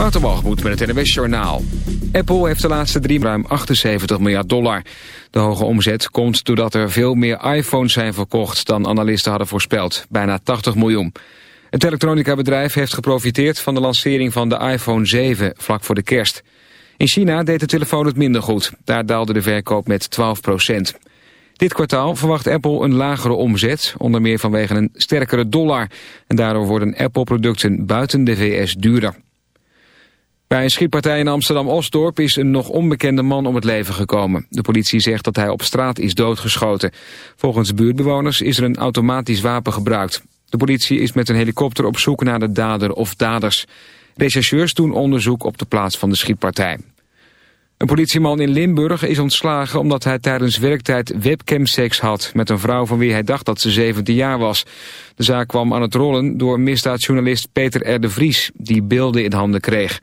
Waterbalgemoed met het NWS Journaal. Apple heeft de laatste drie ruim 78 miljard dollar. De hoge omzet komt doordat er veel meer iPhones zijn verkocht... dan analisten hadden voorspeld, bijna 80 miljoen. Het elektronica-bedrijf heeft geprofiteerd van de lancering van de iPhone 7... vlak voor de kerst. In China deed de telefoon het minder goed. Daar daalde de verkoop met 12 procent. Dit kwartaal verwacht Apple een lagere omzet, onder meer vanwege een sterkere dollar. En daardoor worden Apple-producten buiten de VS duurder. Bij een schietpartij in Amsterdam-Osdorp is een nog onbekende man om het leven gekomen. De politie zegt dat hij op straat is doodgeschoten. Volgens buurtbewoners is er een automatisch wapen gebruikt. De politie is met een helikopter op zoek naar de dader of daders. Rechercheurs doen onderzoek op de plaats van de schietpartij. Een politieman in Limburg is ontslagen omdat hij tijdens werktijd webcamseks had met een vrouw van wie hij dacht dat ze 17 jaar was. De zaak kwam aan het rollen door misdaadjournalist Peter R. de Vries, die beelden in handen kreeg.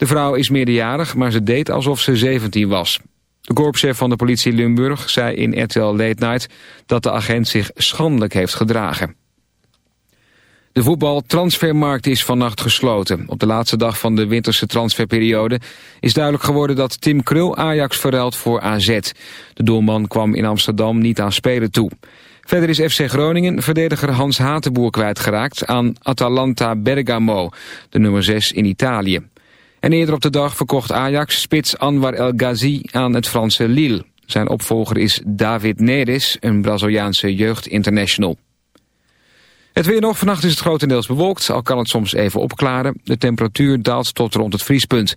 De vrouw is meerderjarig, maar ze deed alsof ze 17 was. De korpschef van de politie Limburg zei in RTL Late Night dat de agent zich schandelijk heeft gedragen. De voetbaltransfermarkt is vannacht gesloten. Op de laatste dag van de winterse transferperiode is duidelijk geworden dat Tim Krul Ajax verruilt voor AZ. De doelman kwam in Amsterdam niet aan spelen toe. Verder is FC Groningen verdediger Hans Hatenboer kwijtgeraakt aan Atalanta Bergamo, de nummer 6 in Italië. En eerder op de dag verkocht Ajax spits Anwar El Ghazi aan het Franse Lille. Zijn opvolger is David Neres, een Braziliaanse jeugdinternational. Het weer nog. Vannacht is het grotendeels bewolkt, al kan het soms even opklaren. De temperatuur daalt tot rond het vriespunt.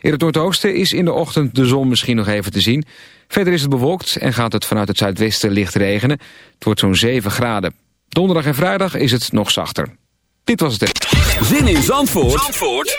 In het noordoosten is in de ochtend de zon misschien nog even te zien. Verder is het bewolkt en gaat het vanuit het zuidwesten licht regenen. Het wordt zo'n 7 graden. Donderdag en vrijdag is het nog zachter. Dit was het. Zin in Zandvoort, Zandvoort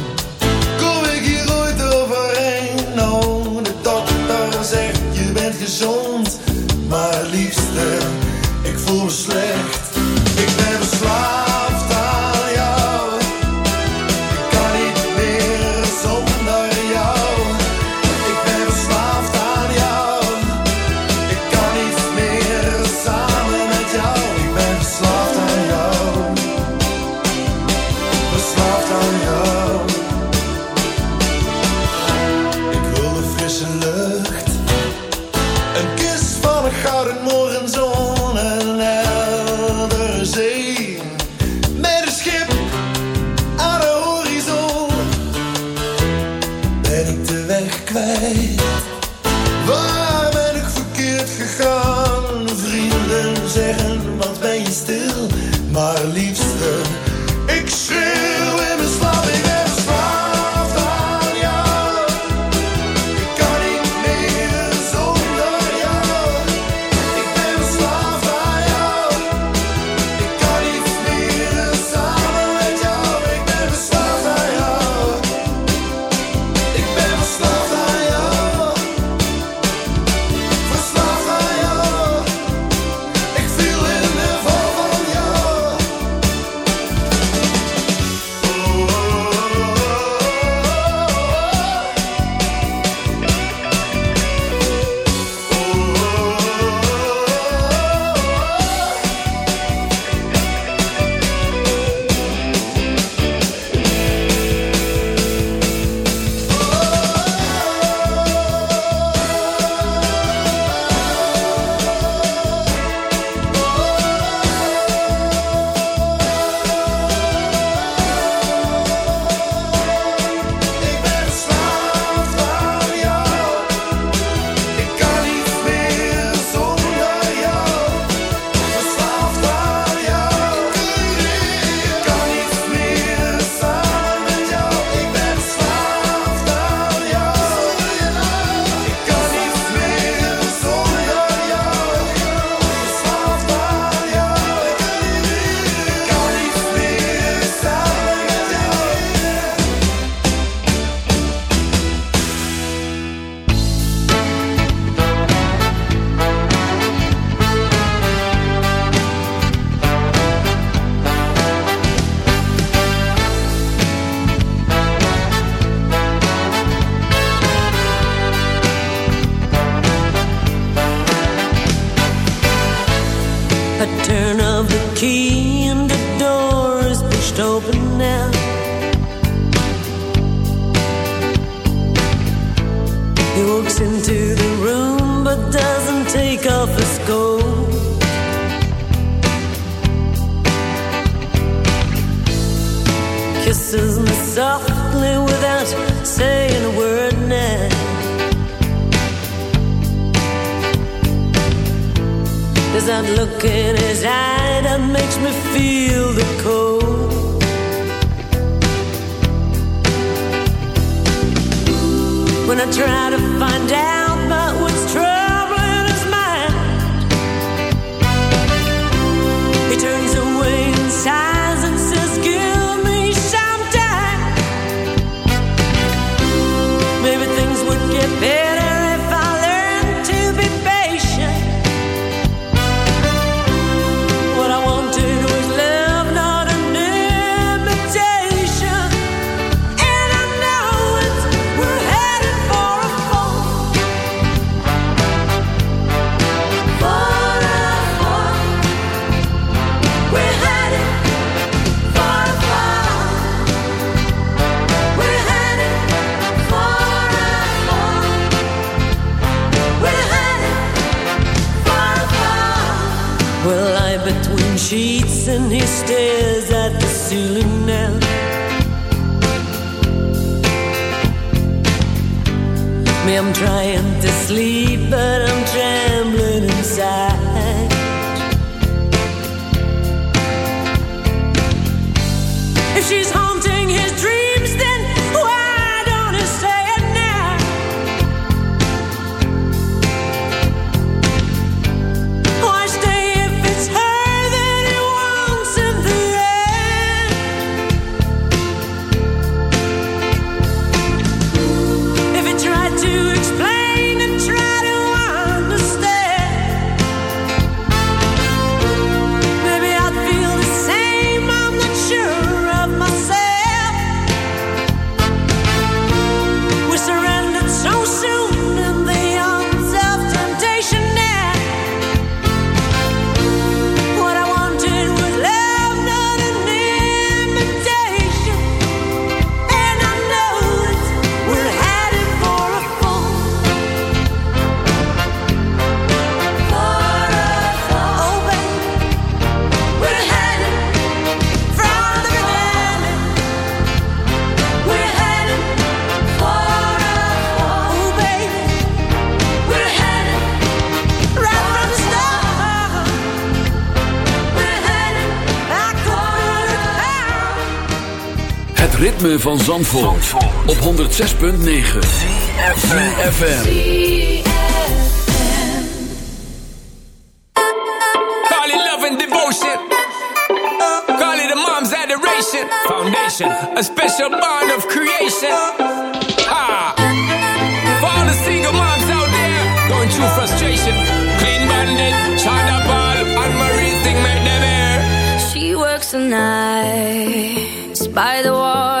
now. Me, I'm trying to sleep, but I'm trembling inside. If she's ritme van Zandvoort, op 106.9 CFFM Call it love and devotion. Call it a mom's adoration. Foundation, a special bond of creation. Ha. For all the single moms out there Going through frustration. Clean bandit, China Paul And Marie thing make them air She works the night by the water.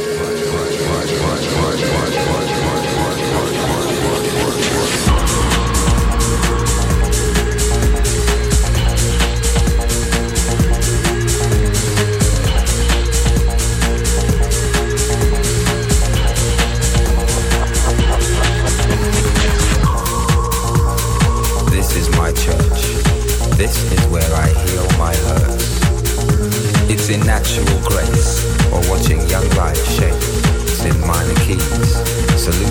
actual grace or watching young life shape in minor keys. Salute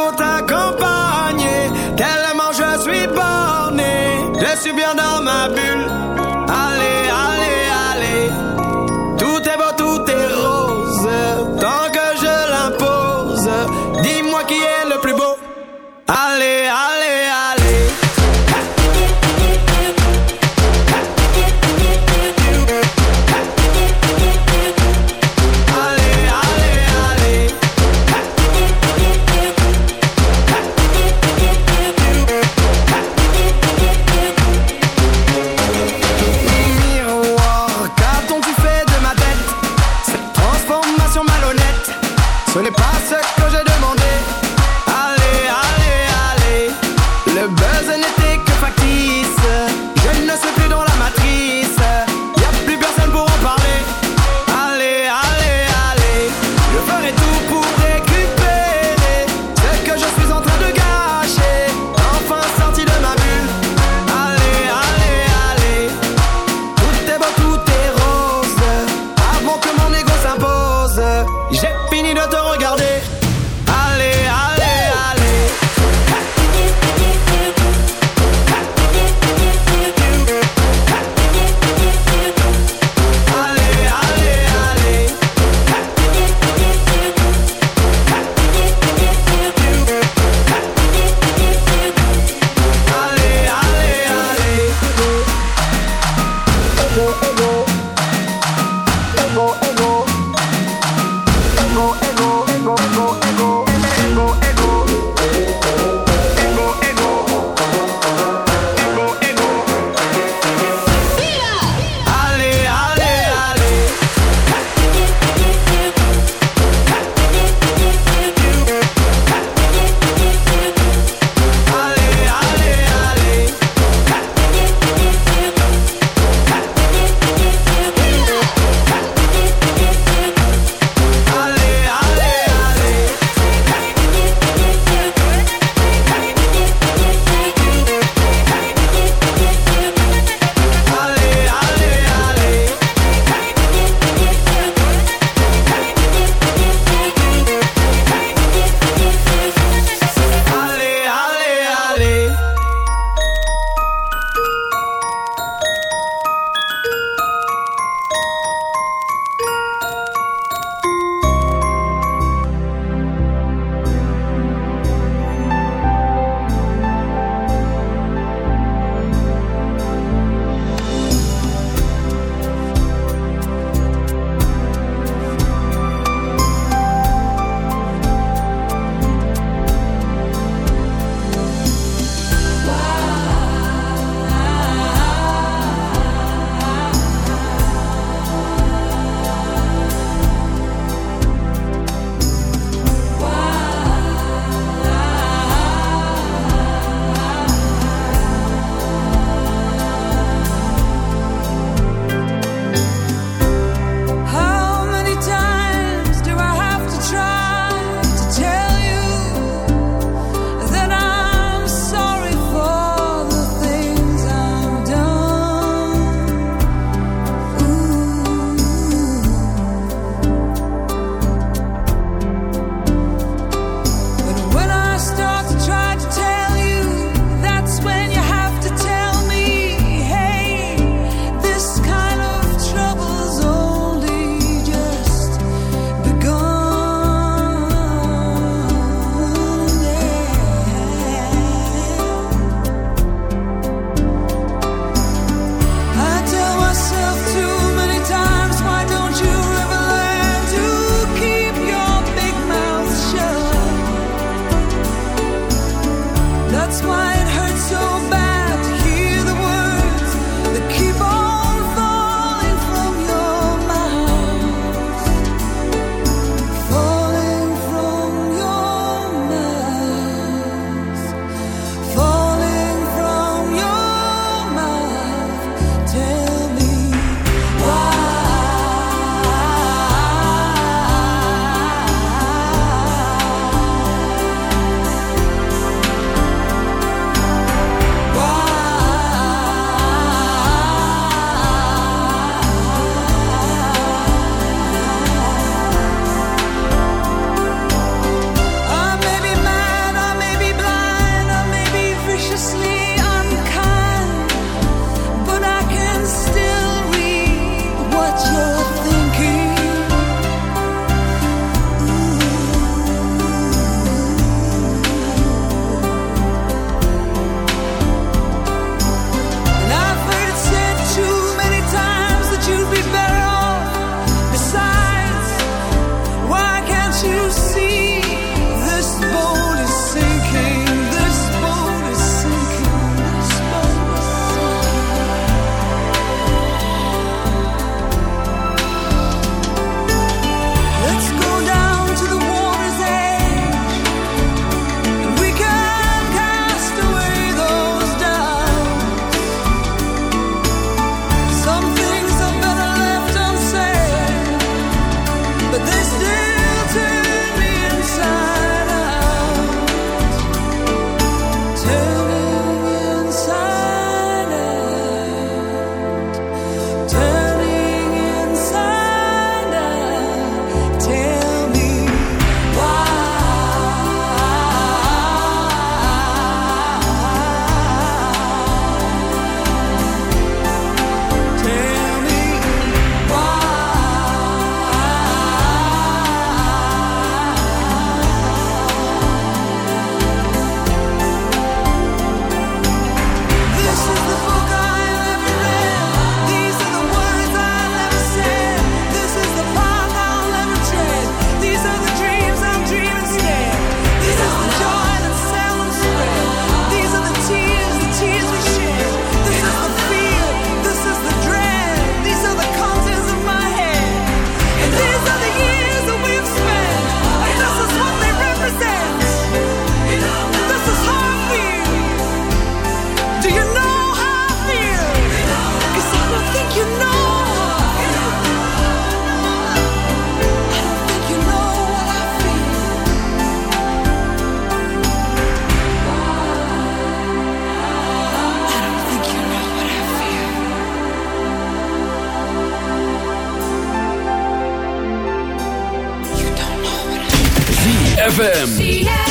ZFM.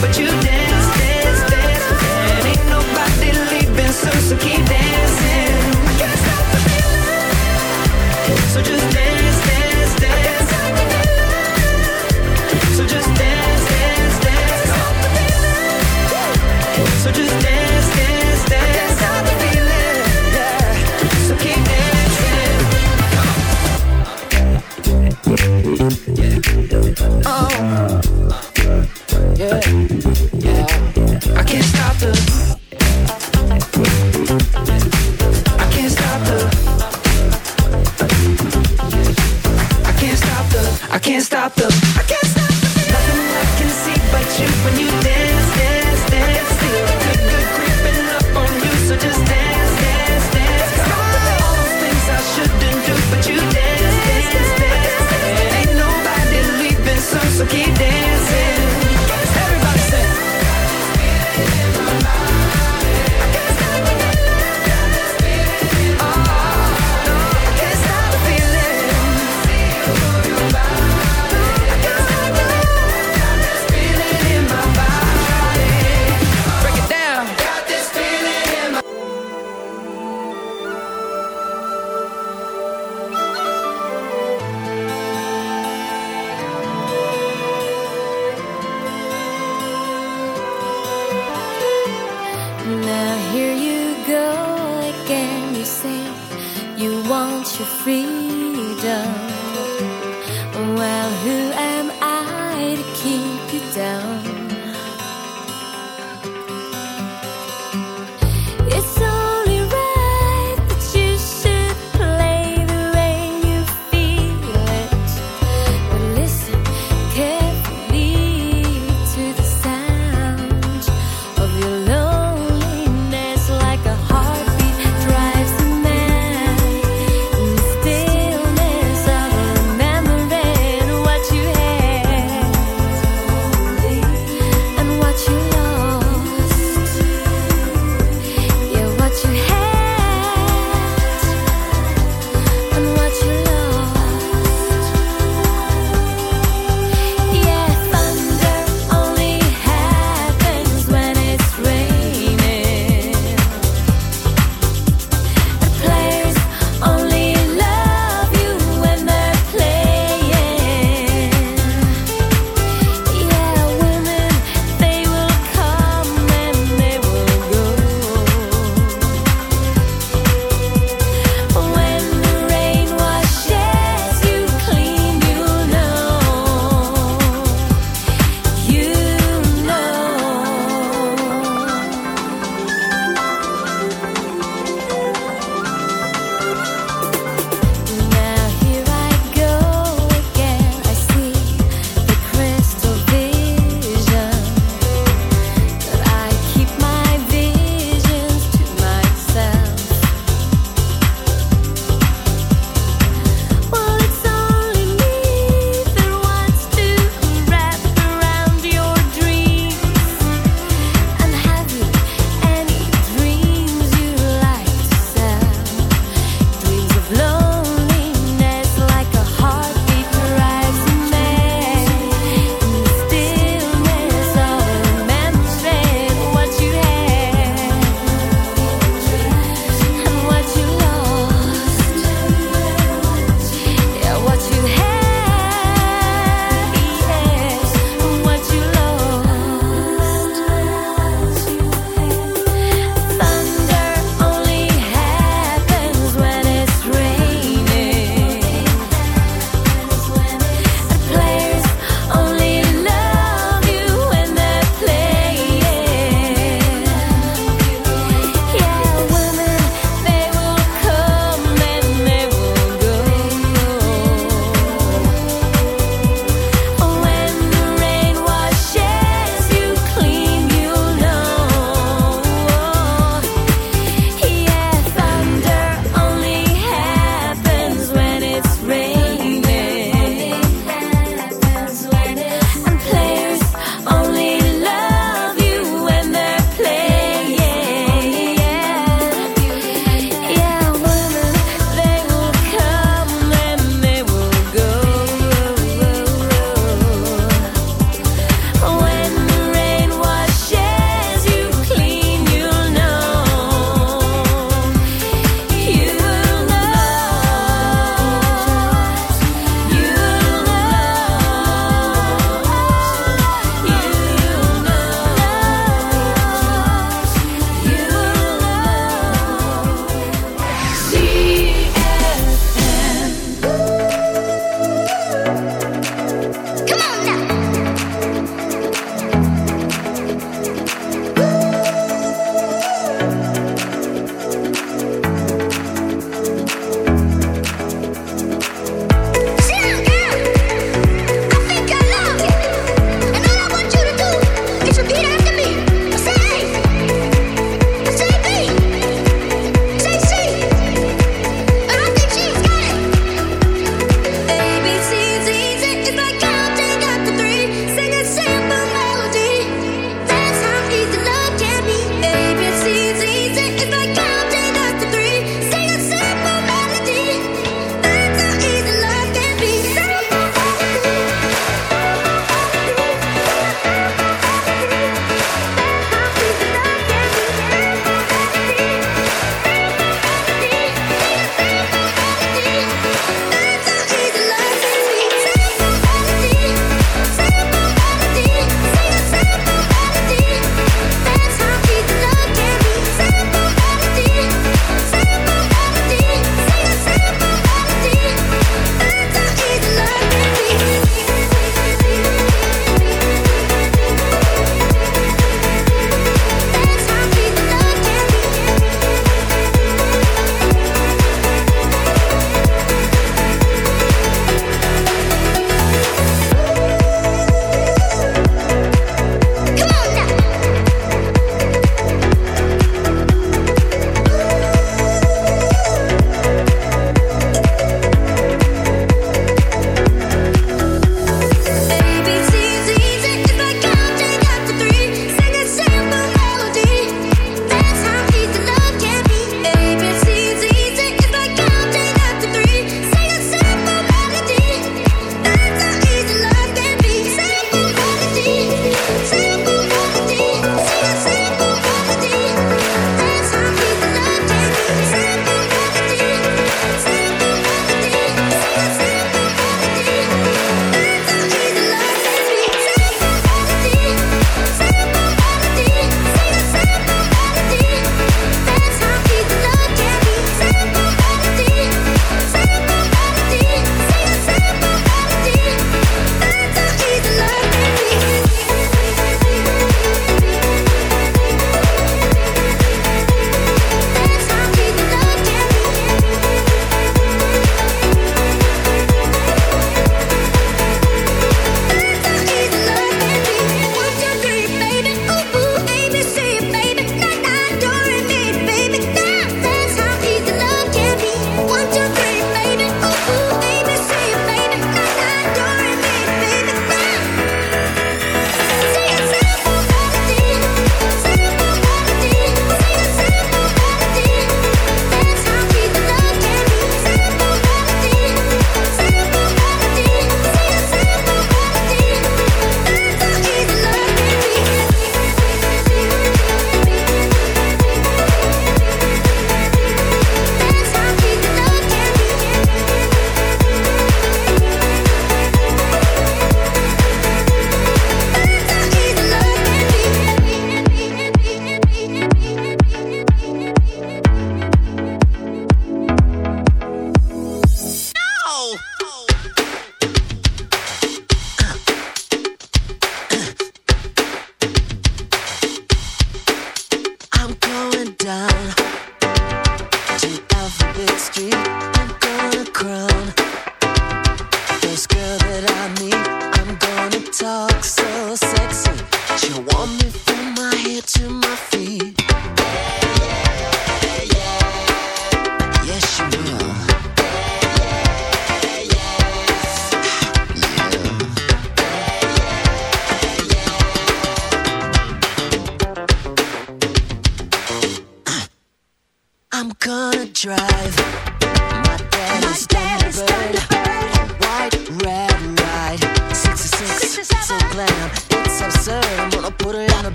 But you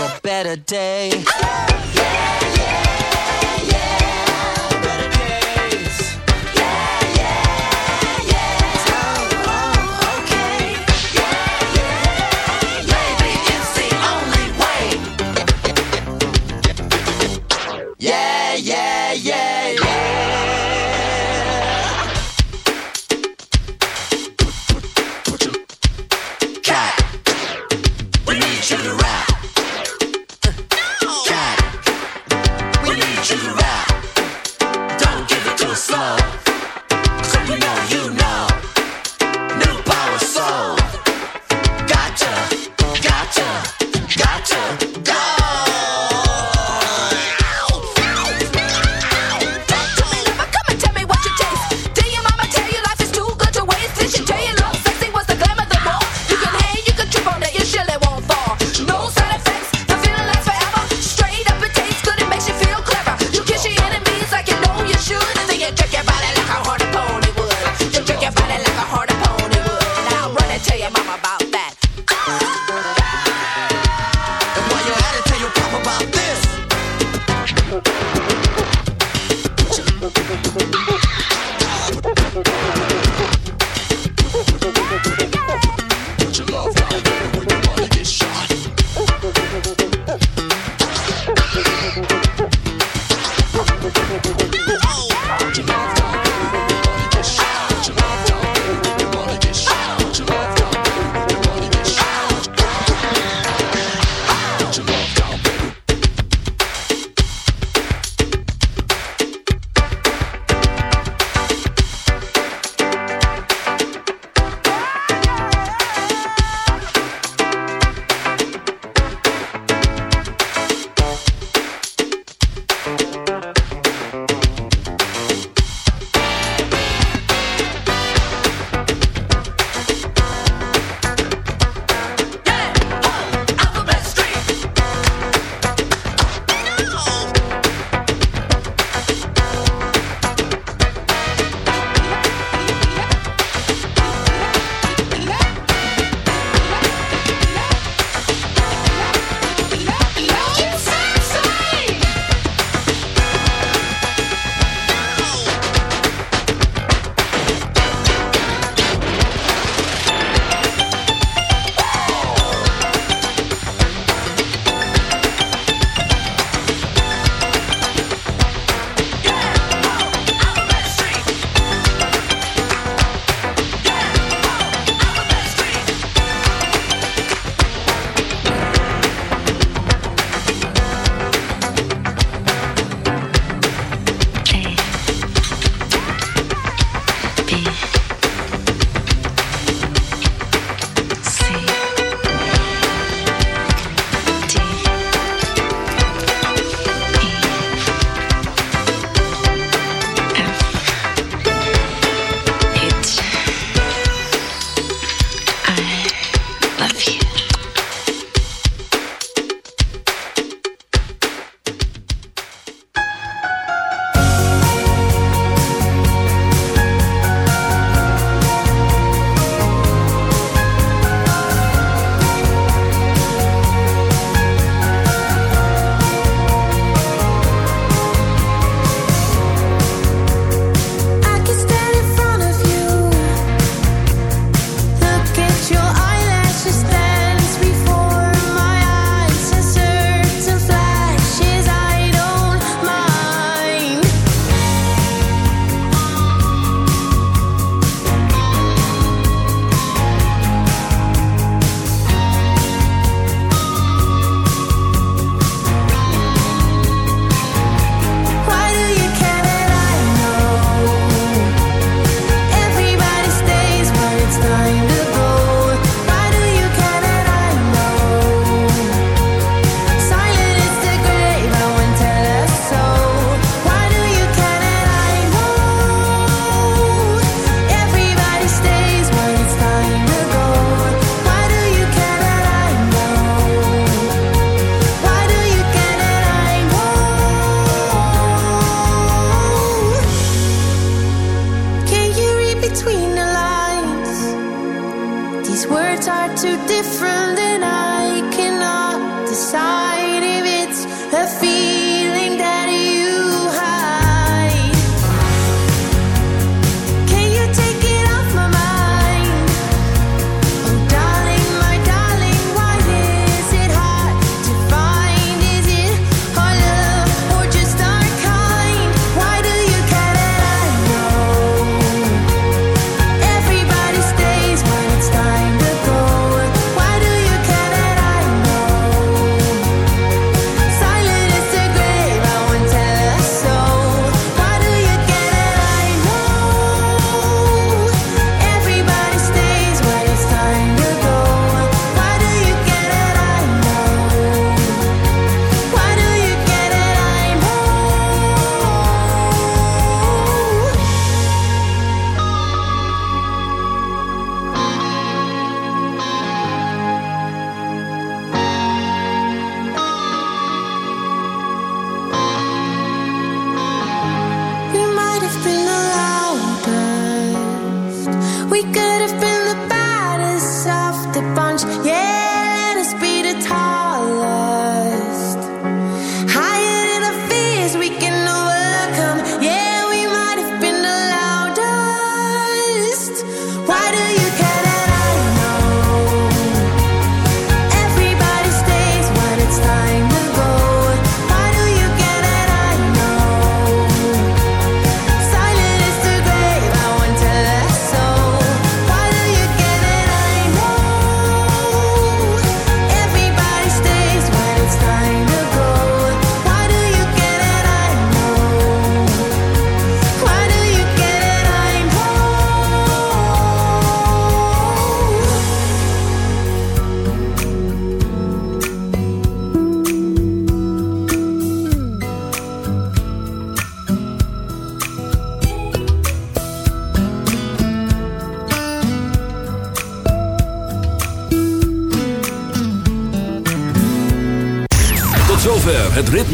a better day. Oh, yeah, yeah.